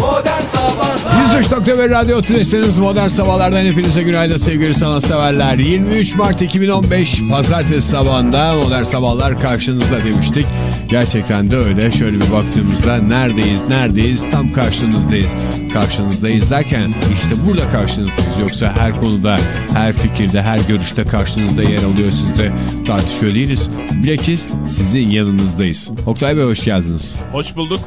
103.1 Radyo Tülesi'niz Modern Sabahlar'dan hepinize günaydın sevgili sanatseverler. 23 Mart 2015 Pazartesi sabahında Modern Sabahlar karşınızda demiştik. Gerçekten de öyle. Şöyle bir baktığımızda neredeyiz, neredeyiz? Tam karşınızdayız. Karşınızdayız derken işte burada karşınızdayız. Yoksa her konuda, her fikirde, her görüşte karşınızda yer alıyor. Siz de tartışıyor değiliz. Bilakis sizin yanınızdayız. Oktay Bey hoş geldiniz. Hoş bulduk.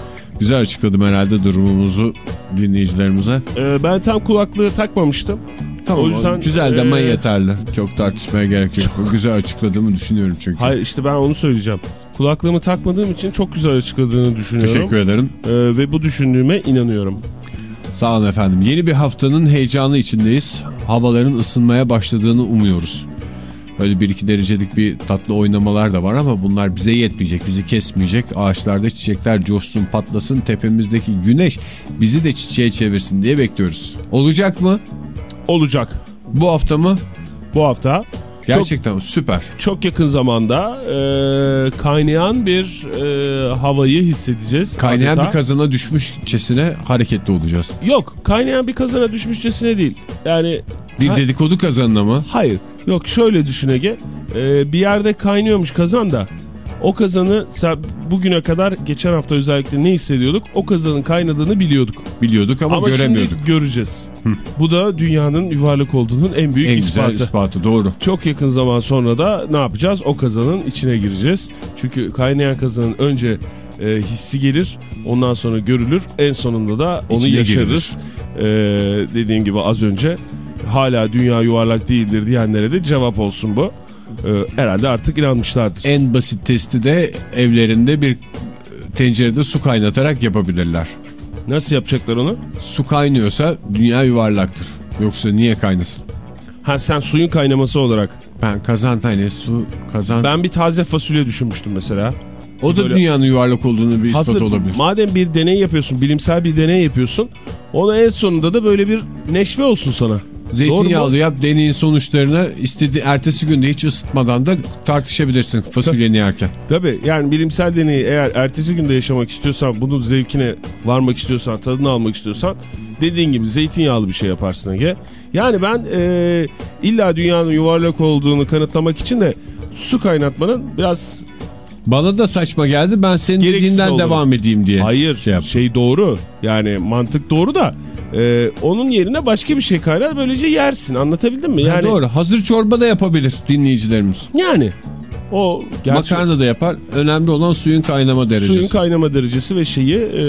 Güzel açıkladım herhalde durumumuzu dinleyicilerimize. Ee, ben tam kulaklığı takmamıştım. Tamam O yüzden, güzel demen e, yeterli. Çok tartışmaya gerek yok. Güzel açıkladığımı düşünüyorum çünkü. Hayır işte ben onu söyleyeceğim. Kulaklığımı takmadığım için çok güzel açıkladığını düşünüyorum. Teşekkür ederim. Ee, ve bu düşündüğüme inanıyorum. Sağ olun efendim. Yeni bir haftanın heyecanı içindeyiz. Havaların ısınmaya başladığını umuyoruz. Öyle bir iki derecelik bir tatlı oynamalar da var ama bunlar bize yetmeyecek, bizi kesmeyecek. Ağaçlarda çiçekler coşsun, patlasın, tepemizdeki güneş bizi de çiçeğe çevirsin diye bekliyoruz. Olacak mı? Olacak. Bu hafta mı? Bu hafta Gerçekten süper. çok yakın zamanda e, kaynayan bir e, havayı hissedeceğiz. Kaynayan adeta. bir kazana düşmüşçesine hareketli olacağız. Yok kaynayan bir kazana düşmüşçesine değil. Yani Bir Ha- dedikodu kazanına mı? Hayır. Yok şöyle düşün Ege. Ee, bir yerde kaynıyormuş kazan da o kazanı sen bugüne kadar geçen hafta özellikle ne hissediyorduk? O kazanın kaynadığını biliyorduk. Biliyorduk ama, Ama göremiyorduk. şimdi göreceğiz. Bu da dünyanın yuvarlak olduğunun en büyük En ispatı. güzel ispatı doğru. Çok yakın zaman sonra da ne yapacağız? O kazanın içine gireceğiz. Çünkü kaynayan kazanın önce e, hissi gelir, ondan sonra görülür, en sonunda da onu İçine yaşarız. E, dediğim gibi az önce hala dünya yuvarlak değildir diyenlere de cevap olsun bu. E, herhalde artık inanmışlardır. En basit testi de evlerinde bir tencerede su kaynatarak yapabilirler. Nasıl yapacaklar onu? Su kaynıyorsa dünya yuvarlaktır. Yoksa niye kaynasın? Ha sen suyun kaynaması olarak. Ben kazan tane su kazan. Ben bir taze fasulye düşünmüştüm mesela. o da böyle- dünyanın yuvarlak olduğunu bir ispat Hazır olabilir. madem bir deney yapıyorsun, bilimsel bir deney yapıyorsun, ona en sonunda da böyle bir neşve olsun sana. Zeytinyağlı yap deneyin sonuçlarını istedi ertesi günde hiç ısıtmadan da tartışabilirsin fasulyeni yerken. Tabii yani bilimsel deneyi eğer ertesi günde yaşamak istiyorsan, bunun zevkine varmak istiyorsan, tadını almak istiyorsan dediğin gibi zeytinyağlı bir şey yaparsın Ege. Yani ben e, illa dünyanın yuvarlak olduğunu kanıtlamak için de su kaynatmanın biraz Bana da saçma geldi ben senin Gereksiz dediğinden olduğunu. devam edeyim diye. hayır şey şey, doğru yani mantık doğru da e, onun yerine başka bir şey kaynar böylece yersin anlatabildim mi? Ha, Yani, doğru hazır çorba da yapabilir dinleyicilerimiz. Yani o gerçi Makarna da yapar. Önemli olan suyun kaynama derecesi. suyun kaynama derecesi ve şeyi e,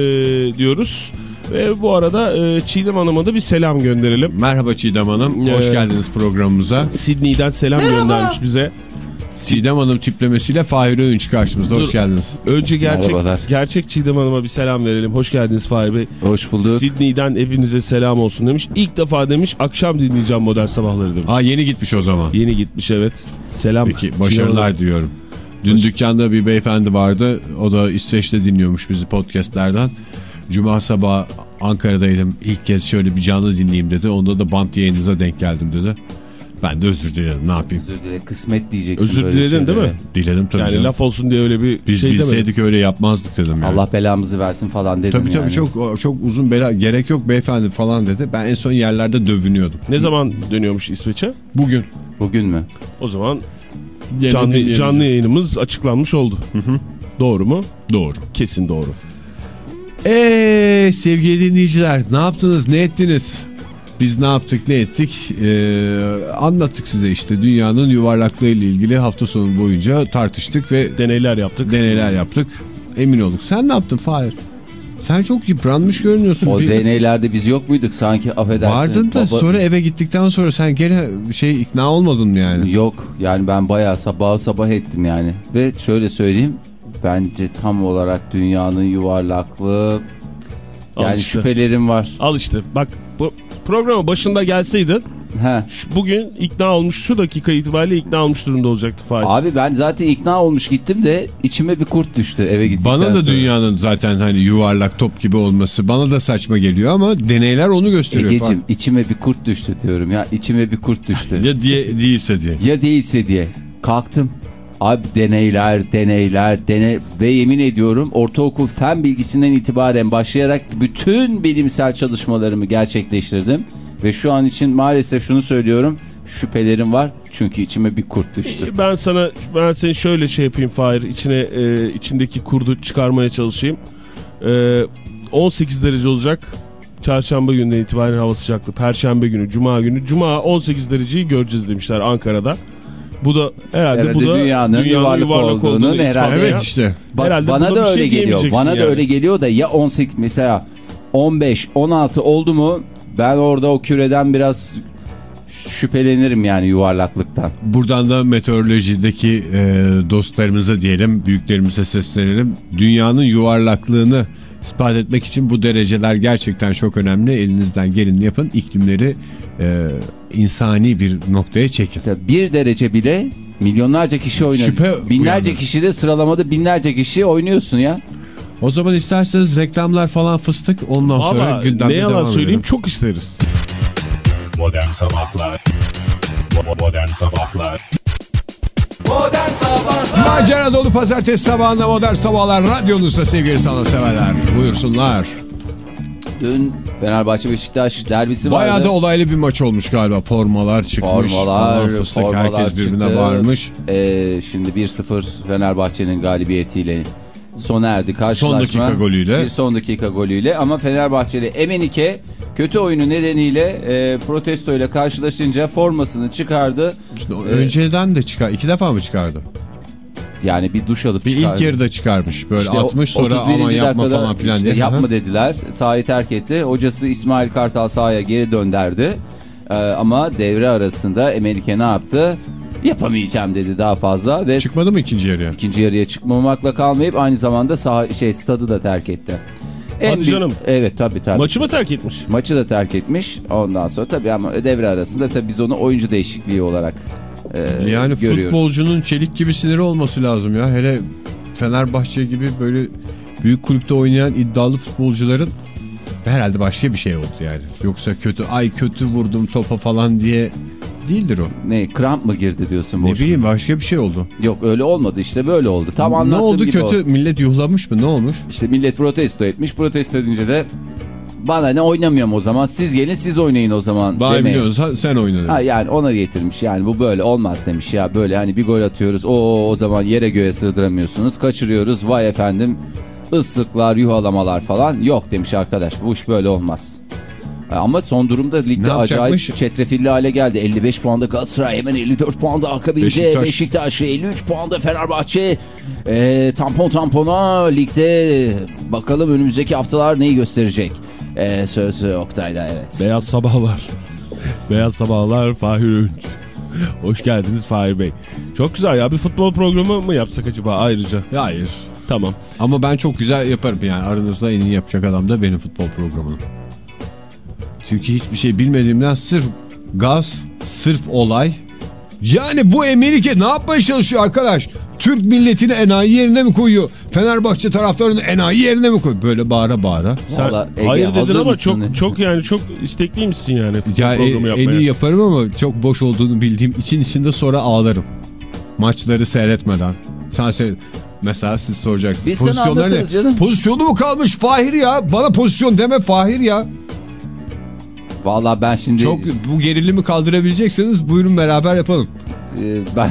diyoruz. Ve bu arada e, Çiğdem Hanım'a da bir selam gönderelim. Merhaba Çiğdem Hanım. Hoş Ee, geldiniz programımıza. Sydney'den selam göndermiş bize. Çiğdem Hanım tiplemesiyle Fahir Öğünç karşımızda. Hoş Dur. geldiniz. Önce gerçek Merhabalar. gerçek Çiğdem Hanım'a bir selam verelim. Hoş geldiniz Fahir Bey. Hoş bulduk. Sydney'den hepinize selam olsun demiş. İlk defa demiş akşam dinleyeceğim modern sabahları demiş. Aa yeni gitmiş o zaman. Yeni gitmiş evet. Selam. Peki başarılar Hanım. diliyorum. Dün dükkanda bir beyefendi vardı. O da İsveç'te dinliyormuş bizi podcastlerden. Cuma sabahı Ankara'daydım. İlk kez şöyle bir canlı dinleyeyim dedi. Onda da bant yayınınıza denk geldim dedi. Ben de özür dilerim ne yapayım. Özür dilerim. Kısmet diyeceksin. Özür diledin değil mi? şeylere. Diledim tabii Yani canım. laf olsun diye öyle bir Biz şey demedim. bilseydik öyle yapmazdık dedim yani. Allah belamızı versin falan dedim Tabii tabii yani. çok çok uzun bela gerek yok beyefendi falan dedi. Ben en son yerlerde dövünüyordum. Ne zaman dönüyormuş İsveç'e? Bugün Bugün mü? O zaman Yine canlı, dinleyelim. canlı yayınımız açıklanmış oldu. Doğru mu? Doğru. Kesin doğru. Eee sevgili dinleyiciler ne yaptınız ne ettiniz? Biz ne yaptık ne ettik Ee, anlattık size işte dünyanın yuvarlaklığı ile ilgili hafta sonu boyunca tartıştık ve Deneyler yaptık. deneyler yaptık. Emin olduk. Sen ne yaptın Fahir? Sen çok yıpranmış görünüyorsun. O Bir- deneylerde biz yok muyduk sanki affedersiniz. Vardın da baba- sonra eve gittikten sonra sen gene şey ikna olmadın mı yani? Yok yani ben bayağı sabah sabah ettim yani. Ve şöyle söyleyeyim bence tam olarak dünyanın yuvarlaklığı Al yani işte. şüphelerim var. Al işte bak bu programın başında gelseydin He. bugün ikna olmuş şu dakika itibariyle ikna olmuş durumda olacaktı Faiz. Abi ben zaten ikna olmuş gittim de içime bir kurt düştü eve gittikten Bana da sonra. dünyanın zaten hani yuvarlak top gibi olması bana da saçma geliyor ama deneyler onu gösteriyor. Egeciğim içime bir kurt düştü diyorum ya içime bir kurt düştü. Ya diye değilse diye. ya değilse diye kalktım Abi deneyler, deneyler, deney ve yemin ediyorum ortaokul fen bilgisinden itibaren başlayarak bütün bilimsel çalışmalarımı gerçekleştirdim. Ve şu an için maalesef şunu söylüyorum şüphelerim var çünkü içime bir kurt düştü. Ben sana ben seni şöyle şey yapayım Fahir içine e, içindeki kurdu çıkarmaya çalışayım. E, 18 derece olacak. Çarşamba gününden itibaren hava sıcaklığı. Perşembe günü, cuma günü. Cuma 18 dereceyi göreceğiz demişler Ankara'da. Bu da herhalde, Herhalde bu da dünyanın yuvarlak olduğunun olduğunu herhalde- ispatlayan- Evet işte. Ba- Herhalde bana da bir öyle şey geliyor. Bana da yani. öyle geliyor da ya 18 mesela 15 16 oldu mu ben orada o küreden biraz şüphelenirim yani yuvarlaklıktan. Buradan da meteorolojideki e, dostlarımıza diyelim, büyüklerimize seslenelim. Dünyanın yuvarlaklığını ispat etmek için bu dereceler gerçekten çok önemli. Elinizden gelin yapın. İklimleri e, insani bir noktaya çekin. Bir derece bile milyonlarca kişi oynuyor. Şüphe binlerce uyanır. kişi de sıralamada binlerce kişi oynuyorsun ya. O zaman isterseniz reklamlar falan fıstık ondan sonra Valla gündemde ne yalan söyleyeyim edelim. çok isteriz. Modern Sabahlar Modern Sabahlar Modern Sabahlar Macera dolu pazartesi sabahında modern sabahlar radyonuzda sevgili sanatseverler. Buyursunlar. Dün Fenerbahçe Beşiktaş derbisi Bayağı vardı. da olaylı bir maç olmuş galiba. Formalar çıkmış. Formalar, fıstık, formalar herkes birbirine çıktı. varmış. Ee, şimdi 1-0 Fenerbahçe'nin galibiyetiyle sona erdi karşılaşma. dakika golüyle. Bir son dakika golüyle ama Fenerbahçeli Emenike kötü oyunu nedeniyle e, protestoyla karşılaşınca formasını çıkardı. İşte Ee, önceden de çıkar. iki defa mı çıkardı? Yani bir duş alıp Bir çıkardı. ilk yarıda çıkarmış. Böyle İşte o- 60 sonra 31. aman yapma falan filan işte diye. yapma dediler. Sahayı terk etti. Hocası İsmail Kartal sahaya geri dönderdi. Ee, ama devre arasında Emelike ne yaptı? Yapamayacağım dedi daha fazla ve Çıkmadı mı ikinci yarıya? ikinci yarıya çıkmamakla kalmayıp aynı zamanda saha şey stadı da terk etti. Hadi büyük- canım. Evet tabii tabii. Maçı mı terk etmiş? Maçı da terk etmiş. Ondan sonra tabii ama devre arasında tabii biz onu oyuncu değişikliği olarak e, Yani görüyoruz. futbolcunun çelik gibi siniri olması lazım ya. Hele Fenerbahçe gibi böyle büyük kulüpte oynayan iddialı futbolcuların herhalde başka bir şey oldu yani. Yoksa kötü ay kötü vurdum topa falan diye değildir o. Ne kramp mı girdi diyorsun Ne boş? bileyim başka bir şey oldu. Yok öyle olmadı işte böyle oldu. Tam ne anlattığım oldu gibi kötü oldu. millet yuhlamış mı ne olmuş? İşte millet protesto etmiş. Protesto edince de bana ne oynamıyorum o zaman. Siz gelin siz oynayın o zaman. Daha biliyorsan sen oynadın. Ha yani ona getirmiş yani bu böyle olmaz demiş ya böyle hani bir gol atıyoruz o o zaman yere göğe sığdıramıyorsunuz kaçırıyoruz vay efendim ıslıklar yuhalamalar falan yok demiş arkadaş bu iş böyle olmaz. Ama son durumda ligde acayip çetrefilli hale geldi. 55 puanda Galatasaray hemen 54 puanda akabinde Beşiktaş. Beşiktaş, 53 puanda Fenerbahçe Ee, tampon tampona ligde bakalım önümüzdeki haftalar neyi gösterecek. Ee, sözü Oktay'da evet. Beyaz Sabahlar. Beyaz Sabahlar Fahir Öğünç. Hoş geldiniz Fahir Bey. Çok güzel ya bir futbol programı mı yapsak acaba ayrıca? Hayır. Tamam. Ama ben çok güzel yaparım yani aranızda en iyi yapacak adam da benim futbol programını. Çünkü hiçbir şey bilmediğimden sırf gaz, sırf olay. Yani bu Emelike ne yapmaya çalışıyor arkadaş? Türk milletini enayi yerine mi koyuyor? Fenerbahçe taraftarını enayi yerine mi koyuyor? Böyle bağıra bağıra. Sen Vallahi Ege, hayır dedin ama çok çok yani çok istekliymişsin yani Ya, programı e- yapmaya. en iyi yaparım ama çok boş olduğunu bildiğim için içinde sonra ağlarım. Maçları seyretmeden. Sen seyret. Mesela siz soracaksınız. Biz Pozisyonlar ne? canım. Pozisyonu mu kalmış Fahir ya? Bana pozisyon deme Fahir ya. Vallahi ben şimdi Çok bu gerilimi kaldırabilecekseniz buyurun beraber yapalım. e, ben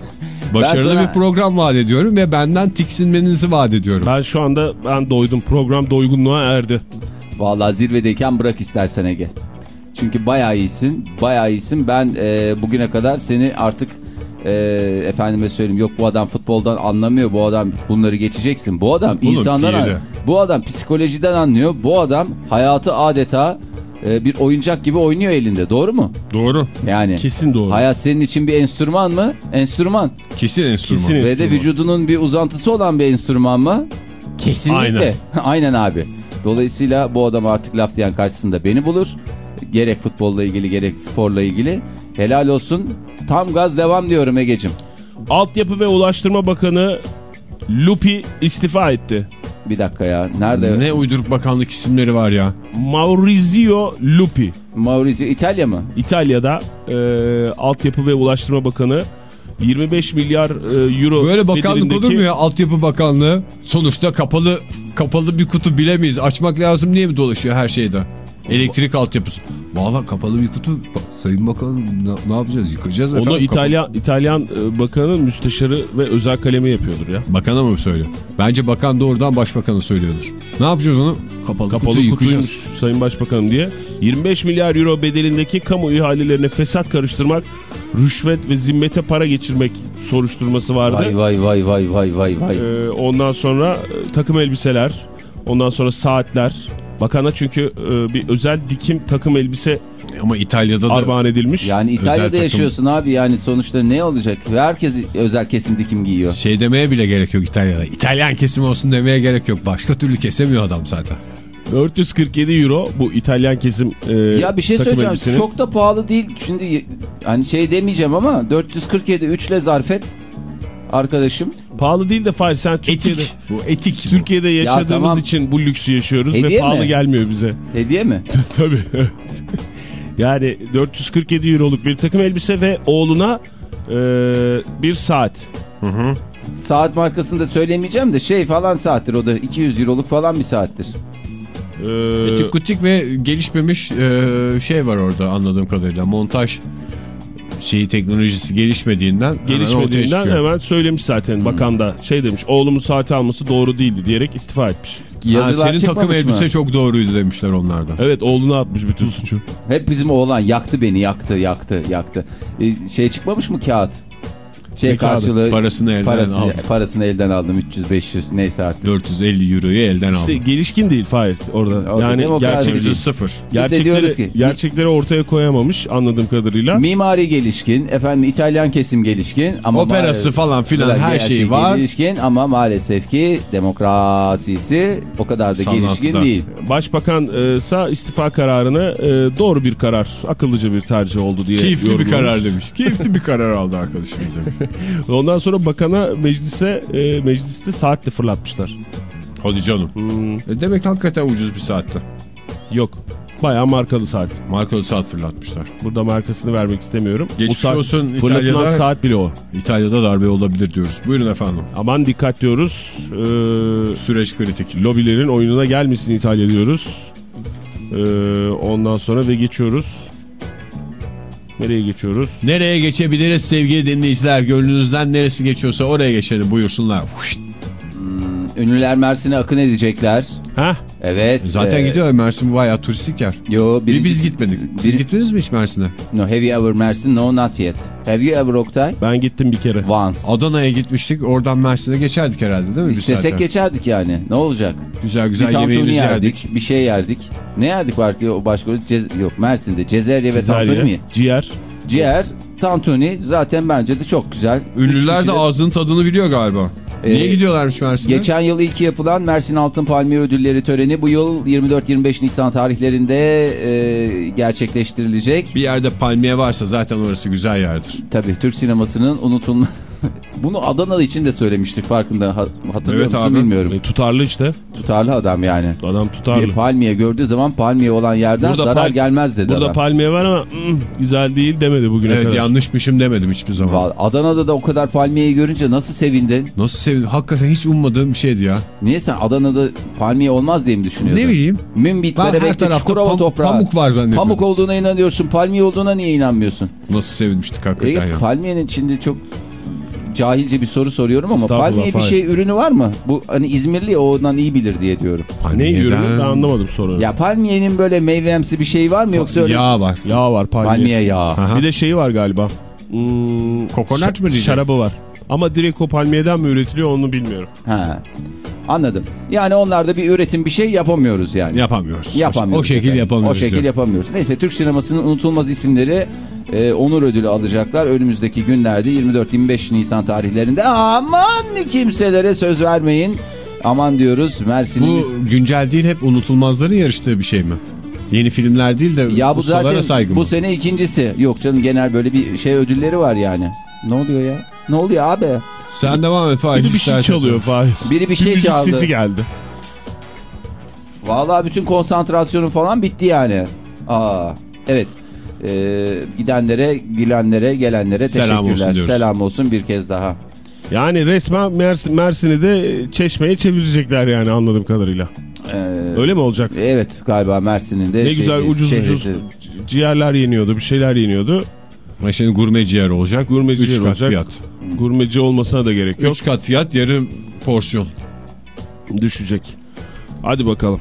Başarılı sana- bir program vaat ediyorum ve benden tiksinmenizi vaat ediyorum. Ben şu anda ben doydum. Program doygunluğa erdi. vallahi zirvedeyken bırak istersen Ege. Çünkü bayağı iyisin. Bayağı iyisin. Ben e, bugüne kadar seni artık e, efendime söyleyeyim yok bu adam futboldan anlamıyor. Bu adam bunları geçeceksin. Bu adam Oğlum, an- Bu adam psikolojiden anlıyor. Bu adam hayatı adeta e, bir oyuncak gibi oynuyor elinde. Doğru mu? Doğru. Yani Kesin doğru. hayat senin için bir enstrüman mı? Enstrüman. Kesin enstrüman. Kesin. Ve de vücudunun bir uzantısı olan bir enstrüman mı? Kesinlikle. Aynen. Aynen abi. Dolayısıyla bu adam artık laf diyen karşısında beni bulur. Gerek futbolla ilgili gerek sporla ilgili. Helal olsun. Tam gaz devam diyorum Ege'cim. Altyapı ve Ulaştırma Bakanı Lupi istifa etti. Bir dakika ya. Nerede? Ne uyduruk bakanlık isimleri var ya. Maurizio Lupi. Maurizio İtalya mı? İtalya'da e, Altyapı ve Ulaştırma Bakanı 25 milyar e, euro Böyle bakanlık olur bedelindeki- mu ya? Altyapı Bakanlığı. Sonuçta kapalı kapalı bir kutu bilemeyiz. Açmak lazım diye mi dolaşıyor her şeyde? Elektrik altyapısı. Valla kapalı bir kutu. Bak, Sayın Bakanım ne, ne yapacağız? Yıkacağız Onu efendim. İtalyan İtalyan e, bakanın müsteşarı ve özel kalemi yapıyordur ya. Bakana mı söylüyor? Bence bakan doğrudan başbakanı söylüyordur. Ne yapacağız onu? Kapalı, Kapalı kutuyu yıkacağız. Sayın Başbakanım diye. 25 milyar euro bedelindeki kamu ihalelerine fesat karıştırmak, rüşvet ve zimmete para geçirmek soruşturması vardı. Vay vay vay vay vay vay vay. Ee, ondan sonra e, takım elbiseler, ondan sonra saatler. Bakana çünkü e, bir özel dikim takım elbise Ama İtalya'da da armağan edilmiş. Yani özel İtalya'da takım- yaşıyorsun abi yani sonuçta ne olacak? Herkes özel kesim dikim giyiyor. şey demeye bile gerek yok İtalya'da. İtalyan kesim olsun demeye gerek yok. Başka türlü kesemiyor adam zaten. 447 euro bu İtalyan kesim e, Ya bir şey takım söyleyeceğim. elbisenin. Çok da pahalı değil. Şimdi hani şey demeyeceğim ama 447 3'le zarfet arkadaşım. Pahalı değil de Fahir sen Türkiye'de, Etik. Bu etik. bu. Türkiye'de yaşadığımız tamam. için bu lüksü yaşıyoruz ve Hediye pahalı mi? gelmiyor bize. Hediye mi? Tabii evet. Yani 447 euroluk bir takım elbise ve oğluna e, bir saat. Saat markasını da söylemeyeceğim de şey falan saattir o da 200 euroluk falan bir saattir. E, Etik kutik ve gelişmemiş e, şey var orada anladığım kadarıyla. Montaj şeyi teknolojisi gelişmediğinden gelişmediğinden hemen söylemiş zaten bakan da şey demiş oğlumun saati alması doğru değildi diyerek istifa etmiş. Ha, Yazılar senin takım çıkmamış elbise mı? çok doğruydu demişler onlardan. Evet oğluna atmış bütün suçu. Hep bizim oğlan yaktı beni yaktı yaktı yaktı. Ee, şey çıkmamış mı kağıt? Şey karşılığı Parasını elden parasını, aldı. parasını elden aldım 300-500 neyse artık. 450 euroyu elden İşte aldı. gelişkin değil Fahir orada. Orada yani demokrasi gerçek, değil. Ucuz sıfır. gerçekleri, ki- gerçekleri ortaya koyamamış anladığım kadarıyla. Mimari gelişkin, efendim İtalyan kesim gelişkin ama Operası falan filan her şey şeyi var. Gelişkin ama maalesef ki demokrasisi o kadar da Sanatı gelişkin değil. Başbakan e, ise istifa kararını e, doğru bir karar, akıllıca bir tercih oldu diye Keyifli bir karar demiş. Keyifli bir karar aldı arkadaşımız demiş. Ondan sonra bakana meclise e, mecliste saatle fırlatmışlar. Hadi canım. Hmm, E demek hakikaten ucuz bir saatte. yok. Bayağı markalı saat. Markalı saat fırlatmışlar. Burada markasını vermek istemiyorum. Geçmiş saat, olsun fırlatılan İtalya'da. saat bile o. İtalya'da darbe olabilir diyoruz. Buyurun efendim. Aman dikkat diyoruz. Ee, Süreç kritik. lobilerin oyununa gelmesin İtalya diyoruz. Ee, ondan sonra ve geçiyoruz. Nereye geçiyoruz? Nereye geçebiliriz sevgili dinleyiciler? Gönlünüzden neresi geçiyorsa oraya geçelim buyursunlar. Ünlüler Mersin'e akın edecekler. Heh, Evet. Zaten e, gidiyor Mersin bayağı turistik yer. Yo, Bir birinci- biz gitmedik. Siz bir- gittiniz mi hiç Mersin'e? No, have you ever Mersin? No, not yet. Have you ever Oktay? ben gittim bir kere. Once. Adana'ya gitmiştik. Oradan Mersin'e geçerdik herhalde değil mi? bir İstesek geçerdik yani. Ne olacak? Güzel Bir güzel tantuni yemeğimizi yerdik, yerdik. bir şey yerdik. Ne yerdik var ki o başka Cez- yok Mersin'de Cezerye ve tantuni mi? ciğer. Ciğer, tantuni zaten bence de çok güzel. Ünlüler de ağzının tadını biliyor galiba. Ee, Niye gidiyorlarmış Mersin'e? Geçen yıl ilk yapılan Mersin Altın Palmiye Ödülleri töreni bu yıl 24-25 Nisan tarihlerinde e, gerçekleştirilecek. Bir yerde palmiye varsa zaten orası güzel yerdir. Tabii Türk sinemasının unutulma... Bunu Adana için de söylemiştik farkında ha- hatırlıyor Evet musun abi. bilmiyorum. E, tutarlı işte. Tutarlı adam yani. Adam Bir tutarlı. palmiye gördüğü zaman palmiye olan yerden Burada zarar gelmez dedi Burada adam. palmiye var ama "Hmm, güzel değil demedi bugüne Evet kadar. yanlışmışım demedim hiçbir zaman. Vallahi Adana'da da o kadar palmiyeyi görünce nasıl sevindin? Nasıl sevindim. Hakikaten hiç ummadığım bir şeydi ya. Niye sen Adana'da palmiye olmaz diye mi düşünüyordun? Ne bileyim. Her Berebek'te, tarafta Çukurova pam- toprağı. pamuk var zannediyorum. Pamuk olduğuna inanıyorsun. Palmiye olduğuna niye inanmıyorsun? Nasıl sevinmiştik hakikaten Ege, ya. palmiyenin içinde çok cahilce bir soru soruyorum ama palmiye bir şey ürünü var mı? Bu hani İzmirli ya, ondan iyi bilir diye diyorum. Ne Palmiyeden ürünü ben anlamadım sorunu. Ya palmiyenin böyle meyvemsi bir şey var mı yoksa öyle Yağ var. Yağ var palmiye. palmiye yağı? Aha. Bir de şeyi var galiba. Hmm, Kokonat mı diyecek? Şarabı var. Ama direkt o palmiyeden mi üretiliyor onu bilmiyorum. Ha. Anladım. Yani onlarda bir üretim bir şey yapamıyoruz yani. Yapamıyoruz. Yapamıyoruz. O şekil efendim. yapamıyoruz. O şekil diyor. yapamıyoruz. Neyse Türk sinemasının unutulmaz isimleri e, onur ödülü alacaklar. Önümüzdeki günlerde 24-25 Nisan tarihlerinde. Aman kimselere söz vermeyin. Aman diyoruz Mersin'imiz. Bu güncel değil hep unutulmazların yarıştığı bir şey mi? Yeni filmler değil de Ya bu ustalara zaten saygı bu mı? sene ikincisi. Yok canım genel böyle bir şey ödülleri var yani. Ne oluyor ya? Ne oluyor abi? Sen devam et Fahir. Biri bir şey çalıyor Fahir. Biri bir şey müzik çaldı. sesi geldi. Vallahi bütün konsantrasyonun falan bitti yani. Aa, evet. Ee, gidenlere, gülenlere, gelenlere Selam olsun teşekkürler. diyoruz. Selam olsun bir kez daha. Yani resmen Mersin, Mersin'i de çeşmeye çevirecekler yani anladığım kadarıyla. Ee, Öyle mi olacak? Evet galiba Mersin'in de Ne güzel şey- ucuz şehreti. ucuz ciğerler yeniyordu, bir şeyler yeniyordu. Ama şimdi gurme ciğer olacak. Gurme 3 ciğer kat olacak. fiyat. Gurmeci olmasına da gerek yok. 3 kat fiyat yarım porsiyon. Düşecek. Hadi bakalım.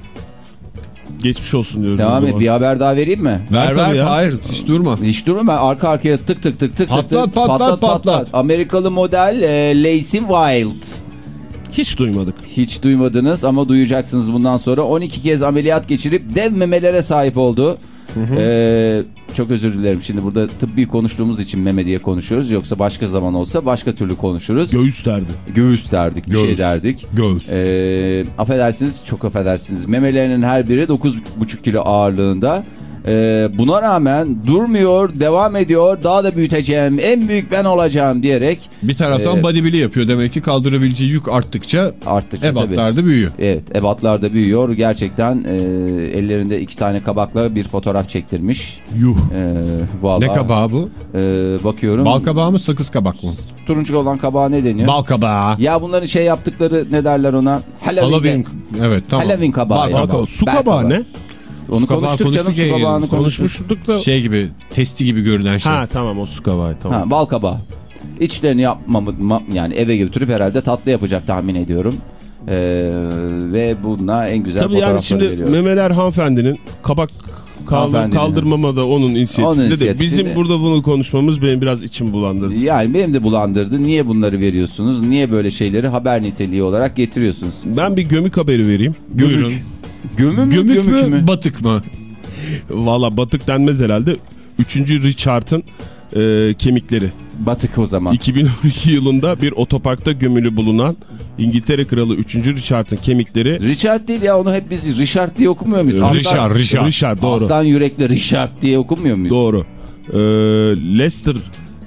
Geçmiş olsun diyoruz. o Devam et bir haber daha vereyim mi? Ver ver ya. hayır hiç durma. Hiç durma ben arka arkaya tık tık tık tık Patlat, tık tık patlat, patlat. Amerikalı model e, Lacey Wild. Hiç duymadık. Hiç duymadınız ama duyacaksınız bundan sonra. 12 kez ameliyat geçirip dev memelere sahip oldu. Ee, çok özür dilerim şimdi burada tıbbi konuştuğumuz için meme diye konuşuyoruz. Yoksa başka zaman olsa başka türlü konuşuruz. Göğüs derdi. Göğüs derdik bir şey Göğüs. derdik. Göğüs. Ee, affedersiniz çok affedersiniz. Memelerinin her biri 9,5 kilo ağırlığında. Ee, buna rağmen durmuyor, devam ediyor. Daha da büyüteceğim, en büyük ben olacağım diyerek Bir taraftan Ee, bodybuild'i yapıyor. Demek ki kaldırabileceği yük arttıkça arttıkça tabii. ebatlar da büyüyor. Evet, ebatlar da büyüyor. Gerçekten e, ellerinde iki tane kabakla bir fotoğraf çektirmiş. Yuh. E, vallahi, Ne kabağı bu? e, bakıyorum. Bal kabağı mı sakız kabak mı? Turuncu olan kabağa ne deniyor? Bal kabağı. Ya bunların şey yaptıkları ne derler ona? Halloween. Halloween. Evet tamam. Halloween kabağı. Bal kabağı. Su kabağı kabağı. ne? Onu konuştuk canım su kabağını. Konuşmuştuk da. Şey gibi testi gibi görünen şey. Ha tamam o su kabağı tamam. Ha, bal kabağı. İçlerini yapmamı ma- yani eve götürüp herhalde tatlı yapacak tahmin ediyorum. Ee, ve bununla en güzel Tabii yani fotoğrafları şimdi veriyor. memeler hanımefendinin kabak kaldır, kaldırmama da onun inisiyatifinde Onun de bizim burada bunu konuşmamız benim biraz içim bulandırdı. Yani benim de bulandırdı. Niye bunları veriyorsunuz? Niye böyle şeyleri haber niteliği olarak getiriyorsunuz? Ben bir gömük haberi vereyim. Buyurun. Gömü mü? Gömük, gömük mü, mü? batık mı? Valla batık denmez herhalde. Üçüncü Richard'ın e, kemikleri. Batık o zaman. 2012 yılında bir otoparkta gömülü bulunan İngiltere Kralı 3. Richard'ın kemikleri Richard değil ya onu hep biz Richard diye okumuyor muyuz? Aslan- Richard, Richard. Richard doğru. Aslan yürekli Richard diye okumuyor muyuz? Doğru. Ee, Leicester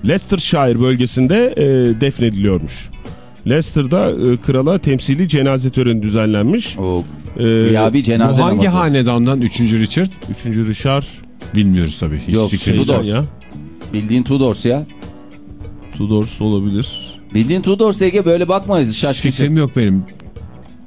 Leicestershire bölgesinde e, defnediliyormuş. Leicester'da e, krala temsili cenaze töreni düzenlenmiş. O Ee, ya bir cenaze Bu hangi namazı. hanedandan 3. Richard? 3. Richard Bilmiyoruz tabii. Hiç Yok, fikrimiz Tudors. yok. ya. Bildiğin Tudors ya. Tudors olabilir. Bildiğin Tudors Ege böyle bakma Hiç şaşkın. fikrim yok benim.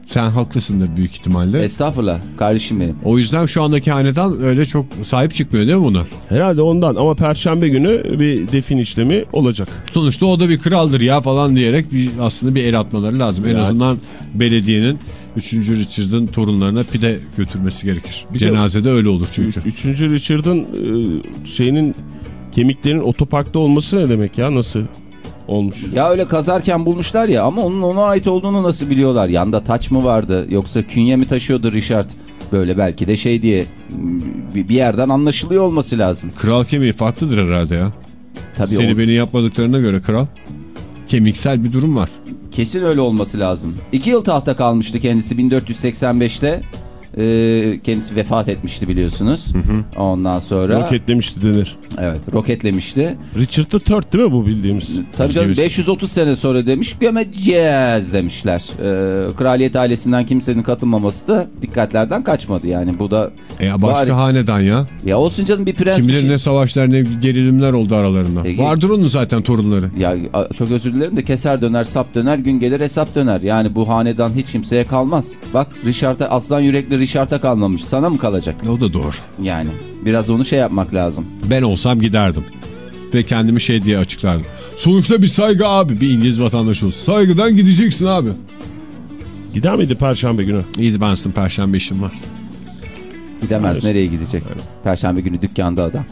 Sen haklısındır büyük ihtimalle. Estağfurullah kardeşim benim. O yüzden şu andaki hanedan öyle çok sahip çıkmıyor değil mi buna? Herhalde ondan ama perşembe günü bir defin işlemi olacak. Sonuçta o da bir kraldır ya falan diyerek bir, aslında bir el atmaları lazım. En Yani. azından belediyenin 3. Richard'ın torunlarına pide götürmesi gerekir. Bir de- Cenazede öyle olur çünkü. 3. Richard'ın e, şeyinin kemiklerin otoparkta olması ne demek ya nasıl olmuş? Ya öyle kazarken bulmuşlar ya ama onun ona ait olduğunu nasıl biliyorlar? Yanda taç mı vardı yoksa künye mi taşıyordu Richard? Böyle belki de şey diye bir bir yerden anlaşılıyor olması lazım. Kral kemiği farklıdır herhalde ya. Tabii Seni o- beni yapmadıklarına göre kral. Kemiksel bir durum var. kesin öyle olması lazım. İki yıl tahta kalmıştı kendisi 1485'te. Ee, kendisi vefat etmişti biliyorsunuz. Ondan sonra Roketlemişti denir. evet roketlemişti. Richard III değil mi bu bildiğimiz? Tabii canım Bilgisi. 530 sene sonra demiş gömeceğiz demişler. Ee, kraliyet ailesinden kimsenin katılmaması da dikkatlerden kaçmadı yani bu da E ya başka Bari- hanedan ya. ya olsun canım bir prens Kim bilir şey. ne savaşlar ne gerilimler oldu aralarında. Ege- Vardır onun zaten torunları. Ya çok özür dilerim de keser döner sap döner gün gelir hesap döner. Yani bu hanedan hiç kimseye kalmaz. Bak Richard'a aslan yürekli Richard'a kalmamış. Sana mı kalacak? O da doğru. Yani biraz onu şey yapmak lazım. Ben olsam giderdim. Ve kendimi şey diye açıklardım. Sonuçta bir saygı abi. Bir İngiliz vatandaş olsun. Saygıdan gideceksin abi. Gider miydi perşembe günü? İyi ben sizin perşembe işim var. Gidemez Hayır. nereye gidecek? Perşembe günü dükkanda adam.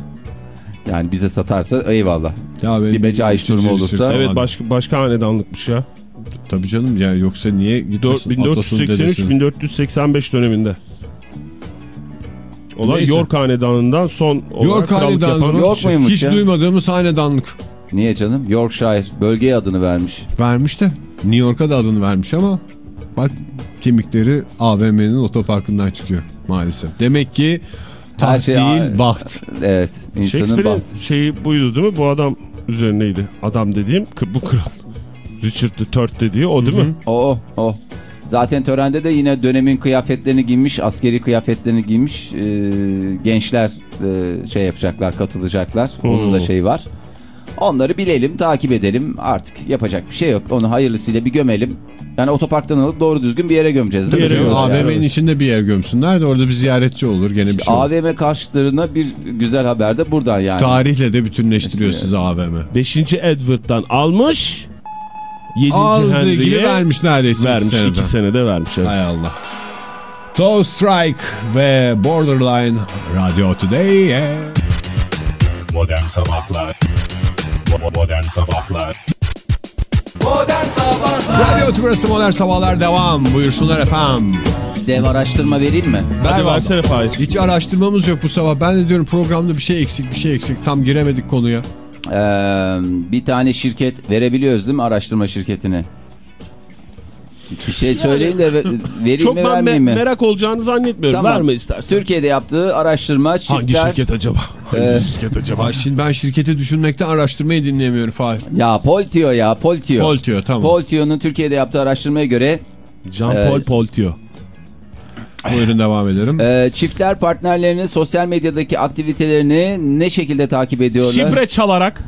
Yani bize satarsa eyvallah. Ya Bir becai üçüncü durumu olursa-. Evet başka başka hanedanlıkmış ya. Tabii canım ya yoksa niye Dört- gitmesin atasının dedesinin? 1483-1485 döneminde. Olan Neyse. York hanedanından son olarak York hanedanlığı. York muymuş Hiç ya? duymadığımız hanedanlık. Niye canım? Yorkshire bölgeye adını vermiş. Vermiş de New York'a da adını vermiş ama bak kemikleri AVM'nin otoparkından çıkıyor maalesef. Demek ki taht şey- değil baht. Evet insanın baht. şeyi buydu değil mi? Bu adam üzerineydi. Adam dediğim bu kral. Richard III dediği o değil mi? O o. Zaten törende de yine dönemin kıyafetlerini giymiş, askeri kıyafetlerini giymiş e, gençler e, şey yapacaklar, katılacaklar. Onun da şey var. Onları bilelim, takip edelim. Artık yapacak bir şey yok. Onu hayırlısıyla bir gömelim. Yani otoparktan alıp doğru düzgün bir yere gömeceğiz. değil mi? Bir yere Şey olacak. AVM'nin içinde bir yer gömsünler de orada bir ziyaretçi olur gene bir şey olur. AVM karşıtlarına bir güzel haber de buradan yani. Tarihle de bütünleştiriyor sizi AVM. 5. Edward'dan almış. 7. Aldığı gibi vermiş neredeyse. vermiş. iki senede. 2 senede vermiş. Evet. Hay Allah. Toe Strike ve Borderline Radio Today. Yeah. Modern Sabahlar Modern Sabahlar Modern Sabahlar Radyo Tümrüsü Modern Sabahlar devam. Buyursunlar efendim. Dev araştırma vereyim mi? Hadi Ver versene Fahir. Hiç araştırmamız yok bu sabah. Ben de diyorum programda bir şey eksik bir şey eksik. Tam giremedik konuya. Ee, bir tane şirket verebiliyoruz değil mi araştırma şirketine? Bir şey söyleyin de ve- vereyim Çok mi ben me- vermeyeyim mi? merak olacağını zannetmiyorum. Tamam. Verme istersen. Türkiye'de yaptığı araştırma çiftler... Hangi şirket acaba? Hangi Ee, şirket acaba? Şimdi ben şirketi düşünmekten araştırmayı dinleyemiyorum Fahir. Ya Poltio ya Poltio. Poltio tamam. Poltio'nun Türkiye'de yaptığı araştırmaya göre Jean-Paul Ee, Poltio. Buyurun devam edelim. e, çiftler partnerlerinin sosyal medyadaki aktivitelerini ne şekilde takip ediyorlar? Şifre çalarak.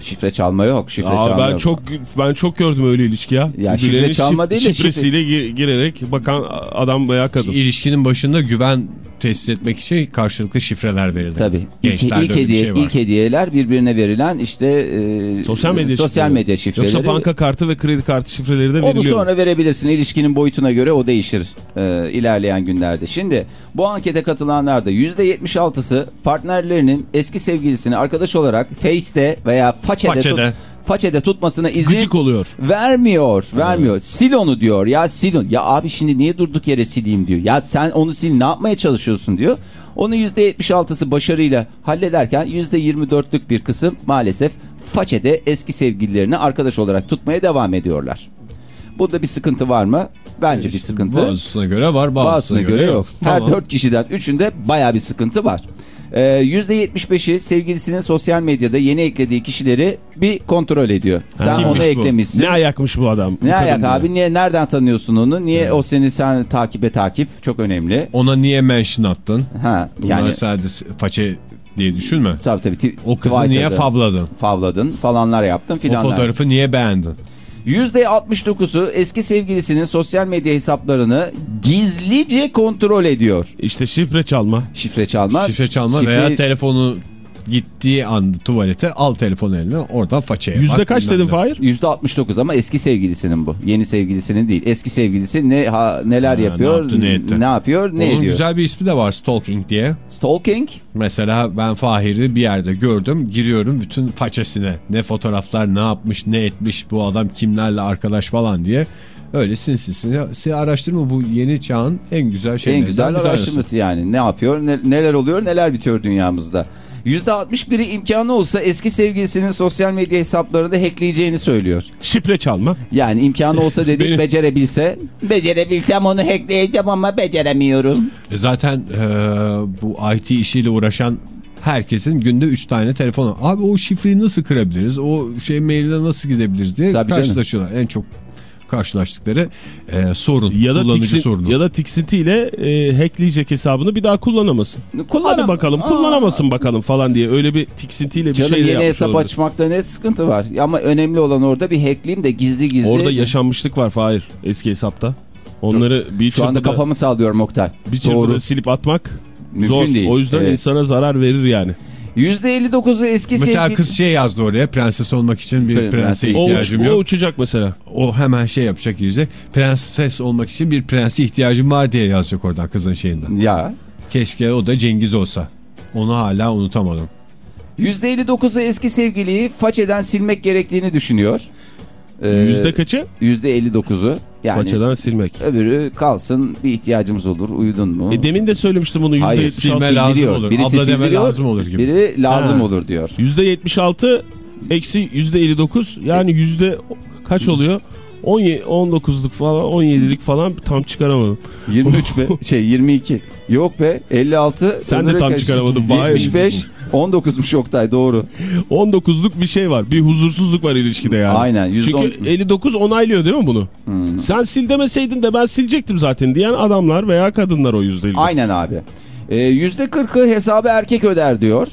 Şifre çalma yok. Şifre Aa, çalma ben yok. çok ben çok gördüm öyle ilişki ya. Ya şifre çalma şif- değil de şifresiyle gir- girerek bakan adam veya kadın. İlişkinin başında güven tesis etmek için karşılıklı şifreler verildi. Tabii. İlk, Gençlerde ilk bir hediye, şey var. ilk hediyeler birbirine verilen işte e, Sosyal medya sosyal şifreleri. medya şifreleri. Yoksa banka kartı ve kredi kartı şifreleri de Onu veriliyor. sonra verebilirsin. İlişkinin boyutuna göre o değişir e, ilerleyen günlerde. Şimdi bu ankete katılanlar da %76'sı partnerlerinin eski sevgilisini arkadaş olarak Face'te veya Façe'de, Façede. Tut, Façe'de tutmasına izin Gıcık oluyor. vermiyor. Vermiyor. Sil onu diyor. Ya sil onu. Ya abi şimdi niye durduk yere sileyim diyor. Ya sen onu sil ne yapmaya çalışıyorsun diyor. Onu %76'sı başarıyla hallederken %24'lük bir kısım maalesef Façe'de eski sevgililerini arkadaş olarak tutmaya devam ediyorlar. Burada bir sıkıntı var mı? Bence bir sıkıntı. Bazısına göre var bazısına, Bazısına göre yok. Her Tamam. dört kişiden üçünde baya bir sıkıntı var. Ee, %75'i sevgilisinin sosyal medyada yeni eklediği kişileri bir kontrol ediyor. Sen Kimmiş onu bu? eklemişsin. Ne ayakmış bu adam? bu Ne kadın ayak abi? Niye nereden tanıyorsun onu? Niye o seni sen takibe takip? Çok önemli. Ona niye mention attın? Ha Bunlar yani sadece façe diye düşünme. tabii tabii. O kızı Twitter'da niye favladın? favladın falanlar yaptın O filanlar. fotoğrafı niye beğendin? %69'u eski sevgilisinin sosyal medya hesaplarını gizlice kontrol ediyor. İşte şifre çalma. Şifre çalma. Şifre çalma şifre- veya telefonu gittiği anda tuvalete al telefon eline oradan façeye Yüzde bak, kaç dedin. Fahir? %69 ama eski sevgilisinin bu. Yeni sevgilisinin değil. Eski sevgilisi ne ha, neler Ha, yapıyor? ne yaptı, ne etti? ne yapıyor? Ne Onun ediyor? güzel bir ismi de var stalking diye. Stalking? Mesela ben Fahir'i bir yerde gördüm. Giriyorum bütün façesine. Ne fotoğraflar ne yapmış ne etmiş bu adam kimlerle arkadaş falan diye. Öyle sinsi araştırma bu yeni çağın en güzel şeylerinden en güzel araştırması yani. Ne yapıyor? ne- neler oluyor? Neler bitiyor dünyamızda? %61'i imkanı olsa eski sevgilisinin sosyal medya hesaplarını hackleyeceğini söylüyor. Şifre çalma. Yani imkanı olsa dedik Benim- becerebilse. Becerebilsem onu hackleyeceğim ama beceremiyorum. E Zaten e, bu IT işiyle uğraşan herkesin günde 3 tane telefonu. Abi o şifreyi nasıl kırabiliriz? O şey maille nasıl gidebiliriz diye Tabii canım. karşılaşıyorlar. En çok karşılaştıkları e, sorun. Ya da, kullanıcı tiksin, sorunu. ya da tiksintiyle e, hackleyecek hesabını bir daha kullanamasın. Kullanam- Hadi bakalım Aa. kullanamasın bakalım falan diye öyle bir tiksintiyle bir Canım şey yeni hesap olabilir. açmakta ne sıkıntı var? Ama önemli olan orada bir hackleyeyim de gizli gizli. Orada yaşanmışlık var Fahir eski hesapta. Onları bir Şu anda kafamı sallıyorum Oktay. bir çırpıda Doğru. silip atmak Mümkün zor. değil. O yüzden Evet. insana zarar verir yani. %59'u eski Mesela sevgili... kız şey yazdı oraya prenses olmak için bir Pre- prense O, uç- ihtiyacım o yok. uçacak mesela. O hemen şey yapacak girecek. Prenses olmak için bir prense ihtiyacım var diye yazacak oradan kızın şeyinden. Ya. Keşke o da Cengiz olsa. Onu hala unutamadım. %59'u eski sevgiliyi façeden silmek gerektiğini düşünüyor. Ee, Yüzde kaçı? %59'u. Yani Façadan silmek. öbürü kalsın bir ihtiyacımız olur uyudun mu? E demin de söylemiştim bunu. Hayır %76. silme lazım olur. Birisi Abla deme lazım olur gibi. Biri lazım Ha. olur diyor. %76 eksi %59 yani yüzde kaç oluyor? 17, 19'luk falan 17'lik falan tam çıkaramadım. 23 be şey 22. Yok be 56. Sen de tam kaç? çıkaramadın. Vay 75. 19'muş Oktay doğru. 19'luk bir şey var. Bir huzursuzluk var ilişkide yani. Aynen, yüzde Çünkü on- 59 onaylıyor değil mi bunu? Sen sil demeseydin de ben silecektim zaten diyen adamlar veya kadınlar o yüzde. Aynen abi. Ee, %40'ı hesabı erkek öder diyor.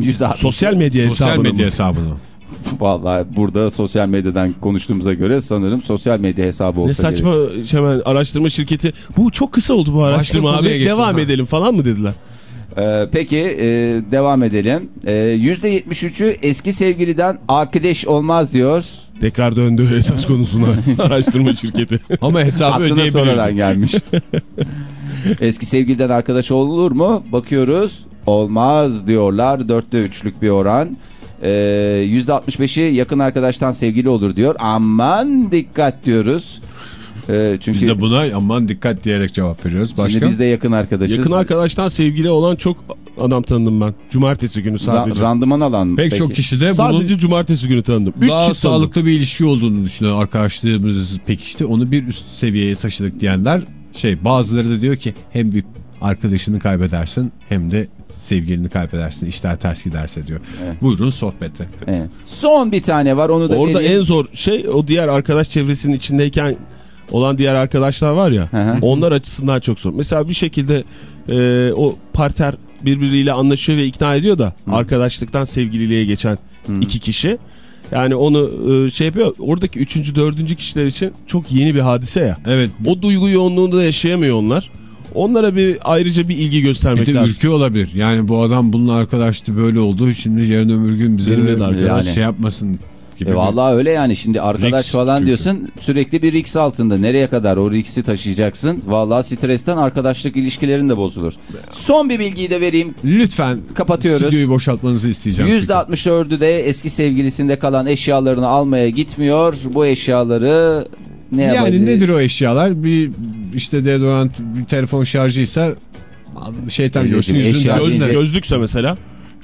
%60. Sosyal medya Sosyal hesabını medya mı? hesabını. Vallahi burada sosyal medyadan konuştuğumuza göre sanırım sosyal medya hesabı olsa Ne saçma gerek. hemen araştırma şirketi. Bu çok kısa oldu bu araştırma konuya abi. Devam ha. edelim falan mı dediler? Ee, peki e, devam edelim. Ee, %73'ü eski sevgiliden arkadaş olmaz diyor. Tekrar döndü esas konusuna araştırma şirketi. Ama hesabı Aklına ödeyebilir. sonradan gelmiş. eski sevgiliden arkadaş olur mu? Bakıyoruz. Olmaz diyorlar. Dörtte üçlük bir oran. Ee, %65'i yakın arkadaştan sevgili olur diyor. Aman dikkat diyoruz. Ee, çünkü Biz de buna aman dikkat diyerek cevap veriyoruz. Başka? şimdi biz de yakın arkadaşız. Yakın arkadaştan sevgili olan çok adam tanıdım ben. Cumartesi günü Ra- sadece. randıman alan. Pek peki. çok kişi de bunun sadece cumartesi günü tanıdım. Üç daha tanıdım. sağlıklı bir ilişki olduğunu düşünüyor. Arkadaşlığımız pekişti. Onu bir üst seviyeye taşıdık diyenler şey bazıları da diyor ki hem bir arkadaşını kaybedersin hem de sevgilini kaybedersin. İşler ters giderse diyor. Evet. Buyurun sohbete. Evet. Son bir tane var onu da Orada vereyim. en zor şey o diğer arkadaş çevresinin içindeyken olan diğer arkadaşlar var ya. Hı hı. onlar açısından çok zor. Mesela bir şekilde e, o parter birbiriyle anlaşıyor ve ikna ediyor da arkadaşlıktan sevgililiğe geçen iki kişi. Yani onu e, şey yapıyor. Oradaki üçüncü, dördüncü kişiler için çok yeni bir hadise ya. Evet. O duygu yoğunluğunu da yaşayamıyor onlar. Onlara bir ayrıca bir ilgi göstermek Bir de lazım. ülke olabilir. Yani bu adam bununla arkadaştı böyle oldu. Şimdi yarın ömür gün bize de de arkadaş. şey yapmasın gibi. E vallahi öyle yani şimdi arkadaş Risk falan çünkü. diyorsun sürekli bir risk altında. Nereye kadar o riski taşıyacaksın? Vallahi stresten arkadaşlık ilişkilerin de bozulur. Son bir bilgiyi de vereyim. Lütfen Kapatıyoruz. stüdyoyu boşaltmanızı isteyeceğim. çünkü. %64'ü de eski sevgilisinde kalan eşyalarını almaya gitmiyor. Bu eşyaları ne Yani nedir o eşyalar? Bir işte deodorant, bir telefon şarjıysa şeytan görsün yüzünden. Gözlükse mesela.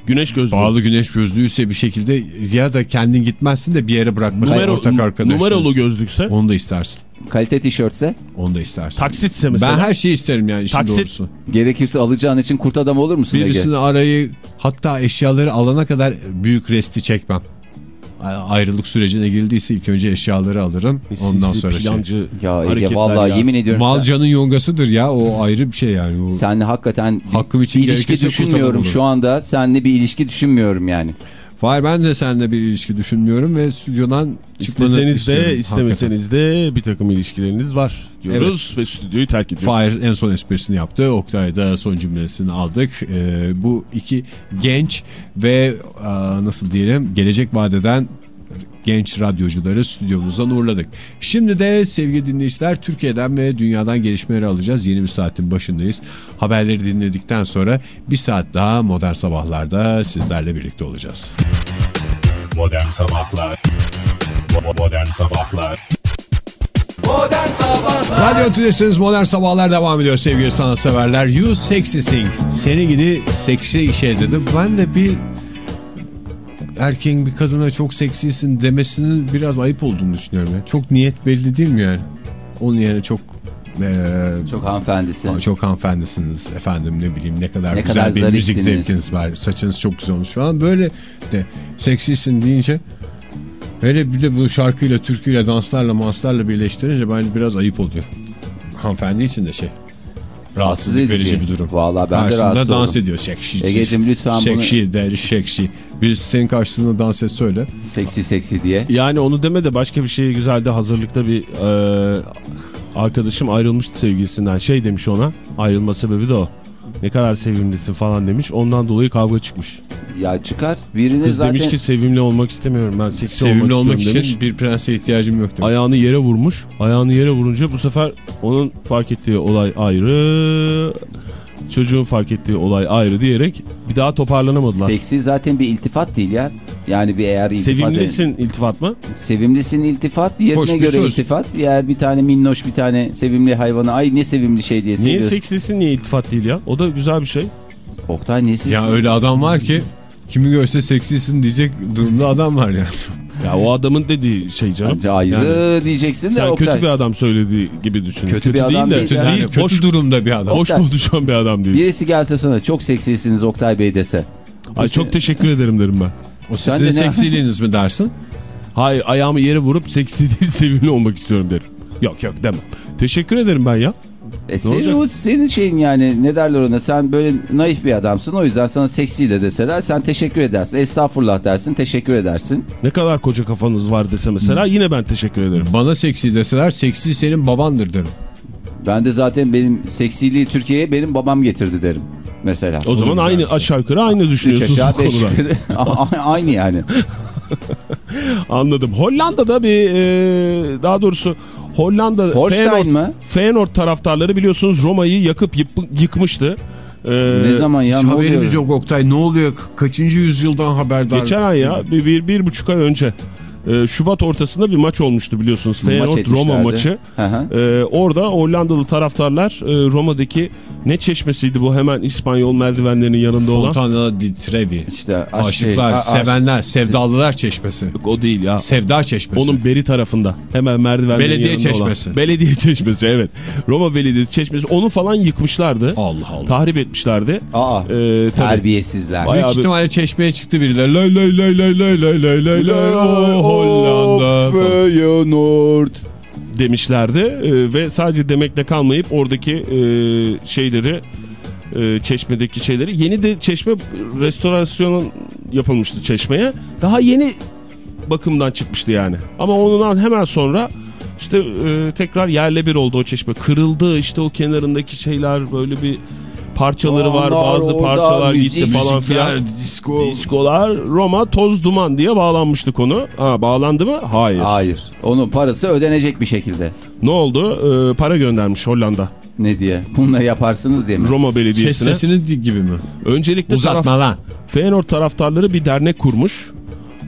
Güneş gözlüğü. Bağlı güneş gözlüğüyse bir şekilde ya da kendin gitmezsin de bir yere bırakmasın Numara- ortak arkadaşlarız. numaralı gözlükse. Onu da istersin. Kalite tişörtse Onu da istersin. Taksitse mesela. ben her şeyi isterim yani işin Taksit. doğrusu. gerekirse alacağın için kurt adam olur musun Ege? Birisini arayı hatta eşyaları alana kadar büyük resti çekmem. Ayrılık sürecine girdiyse ilk önce eşyaları alırım. Ondan Sinsi, sonra şey. plancı Ya Ege vallahi ya. yemin ediyorum sen, Malcanın yongasıdır ya o ayrı bir şey yani. O... sen hakikaten bir Hakkım için ilişki gerekirse düşünmüyorum şu anda. Seninle bir ilişki düşünmüyorum yani. Var ben de seninle bir ilişki düşünmüyorum ve stüdyodan çıkmanı İsteseniz istiyorum. de istemeseniz de bir takım ilişkileriniz var diyoruz ve stüdyoyu terk ediyoruz. Fahir en son esprisini yaptı. Oktay da son cümlesini aldık. Ee, bu iki genç ve aa, nasıl diyelim gelecek vadeden genç radyocuları stüdyomuzdan uğurladık. Şimdi de sevgili dinleyiciler Türkiye'den ve dünyadan gelişmeleri alacağız. Yeni bir saatin başındayız. Haberleri dinledikten sonra bir saat daha modern sabahlarda sizlerle birlikte olacağız. Modern Sabahlar Modern Sabahlar Modern Sabahlar Radyo Tülesi'niz Modern Sabahlar devam ediyor sevgili sanatseverler. You sexy thing. Seni gidi seksi işe dedim. Ben de bir erkeğin bir kadına çok seksisin demesinin biraz ayıp olduğunu düşünüyorum. ya. Çok niyet belli değil mi yani? Onun yerine çok eee, Çok hanımefendisi. Aa, çok hanımefendisiniz efendim ne bileyim ne kadar Ne güzel kadar bir müzik zevkiniz var saçınız çok güzel olmuş falan böyle de seksisin deyince hele bir de bu şarkıyla türküyle danslarla manslarla birleştirince bence biraz ayıp oluyor hanımefendi için de şey rahatsızlık edici. verici bir durum Vallahi ben de karşında rahatsız dans oldum. ediyor seksi Egeciğim lütfen bunu- seksi der seksi birisi senin karşısında dans et söyle Seksi seksi diye. Yani onu deme de başka bir şey güzeldi. Hazırlıkta bir e, arkadaşım ayrılmıştı sevgilisinden. Şey demiş ona ayrılma sebebi de o. Ne kadar sevimlisin falan demiş. Ondan dolayı kavga çıkmış. Ya çıkar. Birini Kız zaten demiş ki sevimli olmak istemiyorum ben seksi sevimli olmak istiyorum için demiş. bir prense ihtiyacım yok demiş. Ayağını yere vurmuş. Ayağını yere vurunca bu sefer onun fark ettiği olay ayrı. Çocuğun fark ettiği olay ayrı diyerek bir daha toparlanamadılar. seksi zaten bir iltifat değil ya. Yani bir eğer iltifat Sevimlisin iltifat mı? Sevimlisin iltifat yerine Hoş göre söz. iltifat. Eğer bir tane minnoş bir tane sevimli hayvanı ay ne sevimli şey diye Niye seviyorsun. seksisin niye iltifat değil ya? O da güzel bir şey. Oktay nesisin? ya öyle adam var ki kimi görse seksisin diyecek durumda adam var yani. Ya o adamın dediği şey canım. Bence ayrı diyeceksin de Sen Oktay. kötü bir adam söylediği gibi düşün. Kötü bir adam de, değil ya. Değil, değil, kötü hoş, durumda bir adam. hoş Oktay. konuşan bir adam değil. Birisi gelse sana çok seksisiniz Oktay Bey dese. Ay çok teşekkür ederim derim ben. O Sen sizin de seksiliğiniz mi dersin? Hayır ayağımı yere vurup seksi değil sevimli olmak istiyorum derim. Yok yok demem. Teşekkür ederim ben ya. E senin, o senin şeyin yani ne derler ona sen böyle naif bir adamsın o yüzden sana seksi de deseler sen teşekkür edersin. Estağfurullah dersin teşekkür edersin. Ne kadar koca kafanız var dese mesela yine ben teşekkür ederim. Bana seksi deseler seksi senin babandır derim. Ben de zaten benim seksiliği Türkiye'ye benim babam getirdi derim mesela. O zaman aynı şey. aşağı yukarı aynı Üç düşünüyorsunuz aşağı bu beş konuda. yukarı. Aynı yani. Anladım. Hollanda'da bir e, daha doğrusu Hollanda Holstein Feyenoord, mı? Feyenoord taraftarları biliyorsunuz Roma'yı yakıp yıp- yıkmıştı. E, Ne zaman ya Hiç ne haberimiz oluyor? yok Oktay. Ne oluyor? Kaçıncı yüzyıldan haberdar? Geçen ay ya bir, bir, bir buçuk ay önce e, Şubat ortasında bir maç olmuştu biliyorsunuz. Feyenoord. Roma maçı. Hı hı. E, orada Hollandalı taraftarlar e, Roma'daki ne çeşmesiydi bu hemen İspanyol merdivenlerinin yanında olan? Fontana di Trevi. İşte aşk- Aşıklar, aşk- sevenler, sevdalılar çeşmesi. Yok, O değil ya. Sevda çeşmesi. Onun beri tarafında. Hemen merdivenlerin Belediye yanında çeşmesi. Olan. Belediye çeşmesi evet. Roma Belediyesi çeşmesi. Onu falan yıkmışlardı. Allah Allah. Tahrip etmişlerdi. Aa, Ee, tabii. terbiyesizler. Büyük bir- ihtimalle çeşmeye çıktı birileri. Lay lay lay lay lay lay lay lay lay oh, Hollanda. Feyenoord. demişlerdi Ee, ve sadece demekle kalmayıp oradaki e, şeyleri e, çeşmedeki şeyleri yeni de çeşme restorasyonun yapılmıştı çeşmeye daha yeni bakımdan çıkmıştı yani ama ondan hemen sonra işte e, tekrar yerle bir oldu o çeşme kırıldı işte o kenarındaki şeyler böyle bir parçaları var Onlar bazı orada parçalar müzik, gitti falan filan disco. Diskolar Roma toz duman diye bağlanmıştı konu. Ha, bağlandı mı? Hayır. Hayır. Onun parası ödenecek bir şekilde. Ne oldu? Ee, para göndermiş Hollanda. Ne diye? Bununla yaparsınız diye mi? Roma Kes Belediyesi'ne. sesini di- gibi mi? Öncelikle Uzatma taraf, lan. Feyenoord taraftarları bir dernek kurmuş.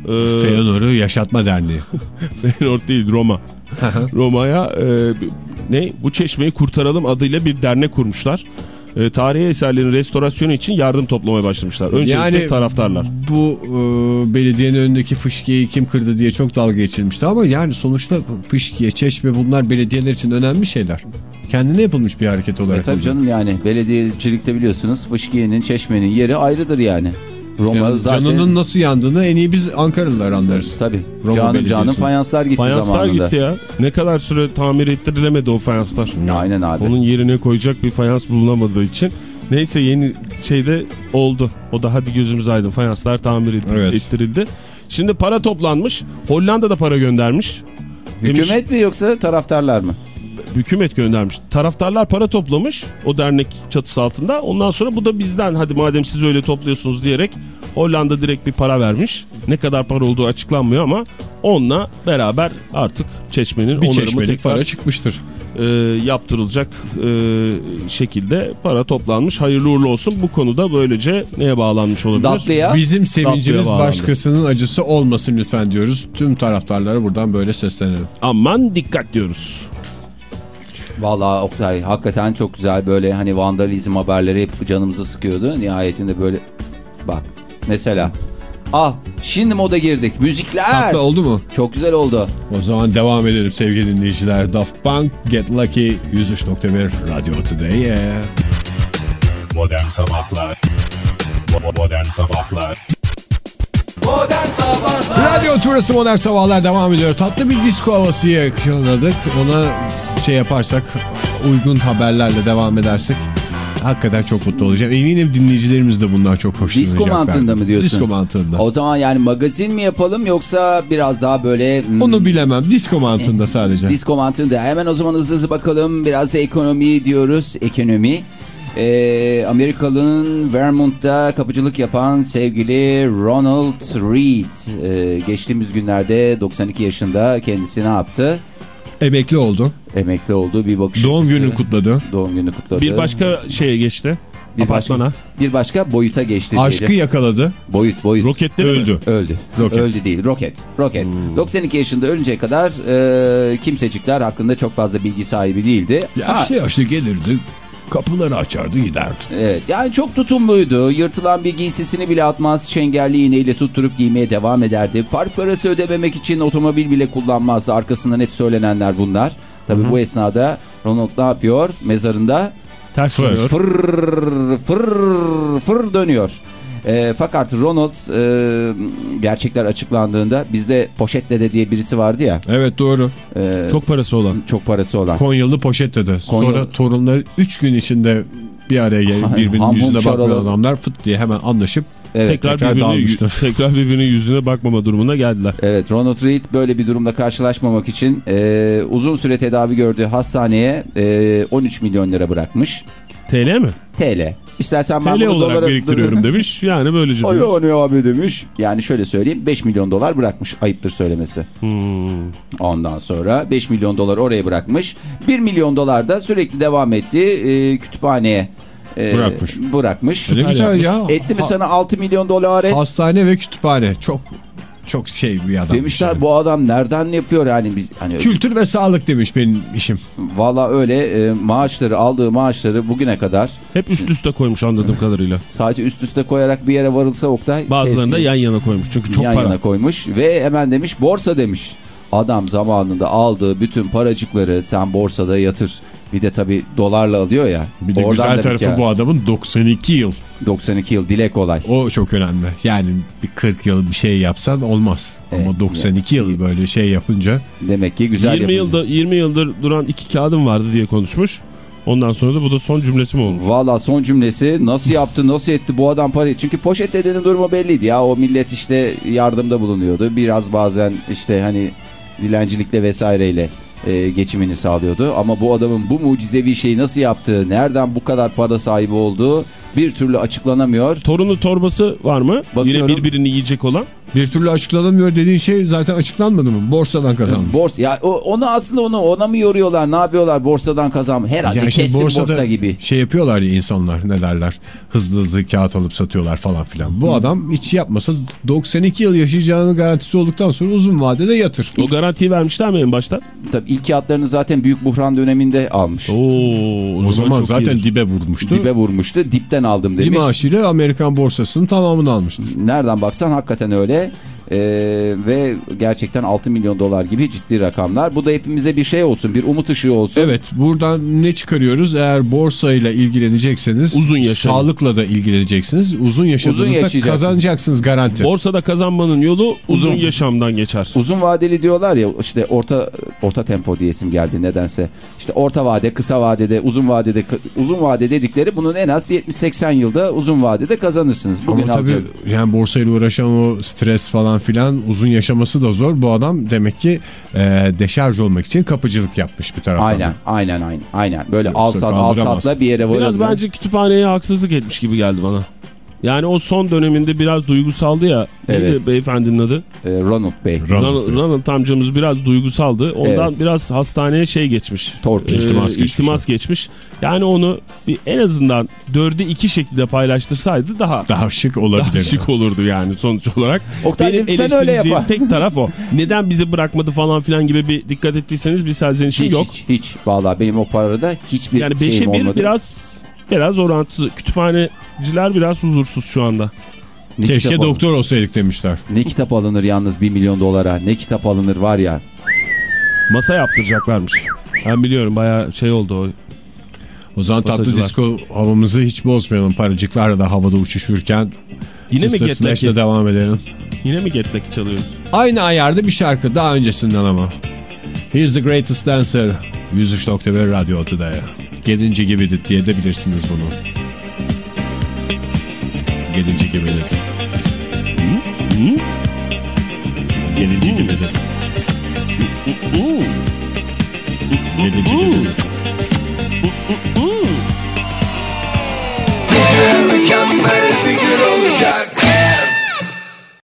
Ee, Feyenoord'u Yaşatma Derneği. Feyenoord değil Roma. Roma'ya e, ne bu çeşmeyi kurtaralım adıyla bir dernek kurmuşlar. E, tarihi eserlerin restorasyonu için yardım toplamaya başlamışlar. Öncelikle Yani taraftarlar. Bu e, belediyenin önündeki fışkiyeyi kim kırdı diye çok dalga geçilmişti ama yani sonuçta fışkiye, çeşme bunlar belediyeler için önemli şeyler. Kendine yapılmış bir hareket E olarak. tabii oluyor. canım yani belediyecilikte biliyorsunuz fışkiyenin, çeşmenin yeri ayrıdır yani. Roma Yani zaten... Canının nasıl yandığını en iyi biz Ankaralılar anlarız. Tabii. Roma Belediyesi. canım fayanslar gitti Fayanslar zamanında. gitti ya. Ne kadar süre tamir ettirilemedi o fayanslar. Aynen abi. Onun yerine koyacak bir fayans bulunamadığı için. Neyse yeni şeyde oldu. O da hadi gözümüz aydın fayanslar tamir et- Evet. ettirildi. Şimdi para toplanmış. Hollanda da para göndermiş. Demiş- Hükümet mi yoksa taraftarlar mı? Hükümet göndermiş. Taraftarlar para toplamış o dernek çatısı altında. Ondan sonra bu da bizden hadi madem siz öyle topluyorsunuz diyerek Hollanda direkt bir para vermiş. Ne kadar para olduğu açıklanmıyor ama onunla beraber artık çeşmenin Bir onarımı çeşmelik tekrar para çıkmıştır. e, yaptırılacak e, şekilde para toplanmış. Hayırlı uğurlu olsun. Bu konuda böylece neye bağlanmış olabilir? Datlıya. Bizim sevincimiz başkasının acısı olmasın lütfen diyoruz. Tüm taraftarlara buradan böyle seslenelim. Aman dikkat diyoruz. Vallahi Oktay hakikaten çok güzel böyle hani vandalizm haberleri hep canımızı sıkıyordu. Nihayetinde böyle bak mesela ah şimdi moda girdik müzikler. Tatlı oldu mu? Çok güzel oldu. O zaman devam edelim sevgili dinleyiciler. Daft Punk, Get Lucky, 103.1 Radio Today. Yeah. Modern Sabahlar Modern Sabahlar Modern Sabahlar Radyo Turası Modern Sabahlar devam ediyor. Tatlı bir disco havası yakaladık. Ona şey yaparsak, uygun haberlerle devam edersek hakikaten çok mutlu olacağım. Eminim dinleyicilerimiz de bunlar çok hoşlanacaklar. Disco mantığında mı diyorsun? Disco mantığında. O zaman yani magazin mi yapalım yoksa biraz daha böyle... hmm, Onu bilemem. Disco mantığında sadece. Disco mantığında. Hemen o zaman hızlı hızlı bakalım. Biraz da ekonomi diyoruz. Ekonomi. Ee, Amerikalı'nın Vermont'ta kapıcılık yapan sevgili Ronald Reed. Ee, geçtiğimiz günlerde 92 yaşında kendisi ne yaptı? Emekli oldu. Emekli oldu bir bakış Doğum açısı. gününü kutladı. Doğum gününü kutladı. Bir başka şeye geçti. bir başka, apartmana. bir başka boyuta geçti Aşkı diyelim. yakaladı. Boyut boyut. Rokette mi? Öldü. Öldü. Roket. Öldü değil. Roket. Roket. Hmm. 92 yaşında ölünceye kadar e, kimsecikler hakkında çok fazla bilgi sahibi değildi. Ha, Yaşlı yaşlı gelirdi. Kapıları açardı giderdi. evet. Yani çok tutumluydu. Yırtılan bir giysisini bile atmaz. Çengelli iğneyle tutturup giymeye devam ederdi. Park parası ödememek için otomobil bile kullanmazdı. Arkasından hep söylenenler bunlar. Tabii bu esnada Ronald ne yapıyor? Mezarında Ters dönüyor. fır fır fır dönüyor. E, fakat Ronald e, gerçekler açıklandığında bizde Poşet Dede diye birisi vardı ya. Evet doğru. e, Çok parası olan. çok parası olan. Konyalı poşette de. Sonra Konyalı- torunları 3 gün içinde bir araya gelip birbirinin yüzüne bakmayan adamlar fıt diye hemen anlaşıp Evet. tekrar, tekrar birbirine, tekrar birbirinin yüzüne bakmama durumuna geldiler. Evet Ronald Reed böyle bir durumla karşılaşmamak için e, uzun süre tedavi gördüğü hastaneye e, 13 milyon lira bırakmış. TL mi? TL. İstersen ben TL bunu olarak dolara... biriktiriyorum demiş. Yani böylece. Ay o ne abi demiş. Yani şöyle söyleyeyim 5 milyon dolar bırakmış ayıptır söylemesi. Hmm. Ondan sonra 5 milyon dolar oraya bırakmış. 1 milyon dolar da sürekli devam ettiği e, kütüphaneye e, Bırakmış. bırakmış. ne güzel ya. Etti mi Ha- sana 6 milyon dolar? Hastane ve kütüphane çok çok şey bir adam. Demişler bu adam nereden yapıyor yani biz hani Kültür ve sağlık demiş benim işim. valla öyle e, maaşları aldığı maaşları bugüne kadar Hep üst üste koymuş anladığım kadarıyla. sadece üst üste koyarak bir yere varılsa Oktay Bazılarını da yan yana koymuş. Çünkü çok yan para. yana koymuş ve hemen demiş borsa demiş. Adam zamanında aldığı bütün paracıkları sen borsada yatır. Bir de tabi dolarla alıyor ya. Bir de Oradan güzel da tarafı kar. bu adamın 92 yıl. 92 yıl dile kolay. O çok önemli. Yani bir 40 yıl bir şey yapsan olmaz. Evet, Ama 92 yıl böyle şey yapınca Demek ki güzel 20 yapıldı. yılda 20 yıldır duran iki kağıdım vardı diye konuşmuş. Ondan sonra da bu da son cümlesi mi olmuş? Valla son cümlesi nasıl yaptı nasıl etti bu adam parayı. Çünkü poşet dedenin durumu belliydi ya. O millet işte yardımda bulunuyordu. Biraz bazen işte hani dilencilikle vesaireyle e, geçimini sağlıyordu. Ama bu adamın bu mucizevi şeyi nasıl yaptığı, nereden bu kadar para sahibi olduğu bir türlü açıklanamıyor. Torunu torbası var mı? Bakıyorum. Yine birbirini yiyecek olan. bir türlü açıklanamıyor dediğin şey zaten açıklanmadı mı? Borsadan kazanmış. Bors ya o- onu aslında onu ona mı yoruyorlar? Ne yapıyorlar borsadan kazan? Herhalde Yani kesin borsada borsa gibi. şey yapıyorlar ya insanlar ne derler hızlı hızlı kağıt alıp satıyorlar falan filan. Bu adam hiç yapmasa 92 yıl yaşayacağının garantisi olduktan sonra uzun vadede yatır. O garantiyi vermişler mi en başta? Tabii ilk kağıtlarını zaten büyük buhran döneminde almış. Oo, O, zaman çok zaten iyidir. dibe vurmuştu. Dibe vurmuştu. Dipten aldım bir demiş. maaşıyla Amerikan borsasının tamamını almıştır. Nereden baksan hakikaten öyle. Ee, ve gerçekten 6 milyon dolar gibi ciddi rakamlar. Bu da hepimize bir şey olsun, bir umut ışığı olsun. Evet buradan ne çıkarıyoruz? Eğer borsayla ilgilenecekseniz Uzun yaşayın. sağlıkla da ilgileneceksiniz. Uzun yaşadığınızda yaşayacaksın. kazanacaksınız garanti. Borsada kazanmanın yolu uzun, Uzun. yaşamdan geçer. Uzun vadeli diyorlar ya işte orta orta tempo diye isim geldi nedense. İşte orta vade, kısa vadede, uzun vadede uzun vade dedikleri bunun en az 70-80 yılda uzun vadede kazanırsınız. Bugün Ama tabii alacak- yani borsayla uğraşan o stres falan filan uzun yaşaması da zor. Bu adam demek ki e, deşarj olmak için kapıcılık yapmış bir taraftan. Aynen, aynen, aynen, aynen. Böyle Yoksa al sat, al kaldıramaz. satla bir yere varamıyor. Biraz bence kütüphaneye haksızlık etmiş gibi geldi bana. Yani o son döneminde biraz duygusaldı ya. Neydi Evet. beyefendinin adı? Ee, Ronald Bey. Ronald Ronald, Bey. Ronald amcamız biraz duygusaldı. Ondan biraz hastaneye şey geçmiş. Torpil. Ee, İltimas geçmiş. iltimas geçmiş. Yani onu bir en azından dörde iki şekilde paylaştırsaydı daha Daha şık daha olabilir. şık olurdu yani sonuç olarak. Oktay'cığım Benim sen öyle eleştireceğim yap. tek taraf o. Neden bizi bırakmadı falan filan gibi bir dikkat ettiyseniz bir serzenişim Hiç, yok. hiç, hiç. Valla benim o parada hiçbir Yani şeyim beşe bir olmadı. biraz biraz orantısı. Kütüphaneciler biraz huzursuz şu anda. Ne Keşke kitap alınır- doktor olsaydık demişler. Ne kitap alınır yalnız 1 milyon dolara. Ne kitap alınır var ya. Masa yaptıracaklarmış. Ben biliyorum bayağı şey oldu o. O zaman tatlı Masacılar. disco havamızı hiç bozmayalım. Paracıklar da havada uçuşurken. Yine mi Sister Lucky? devam edelim. Yine mi Get Lucky çalıyoruz? Aynı ayarda bir şarkı daha öncesinden ama. Here's the greatest dancer. 103.1 Radyo Otu'da. Gelince de diye de bilirsiniz bunu. Gelince de. Gelince de. Gelince gibi de. Mükemmel bir gün olacak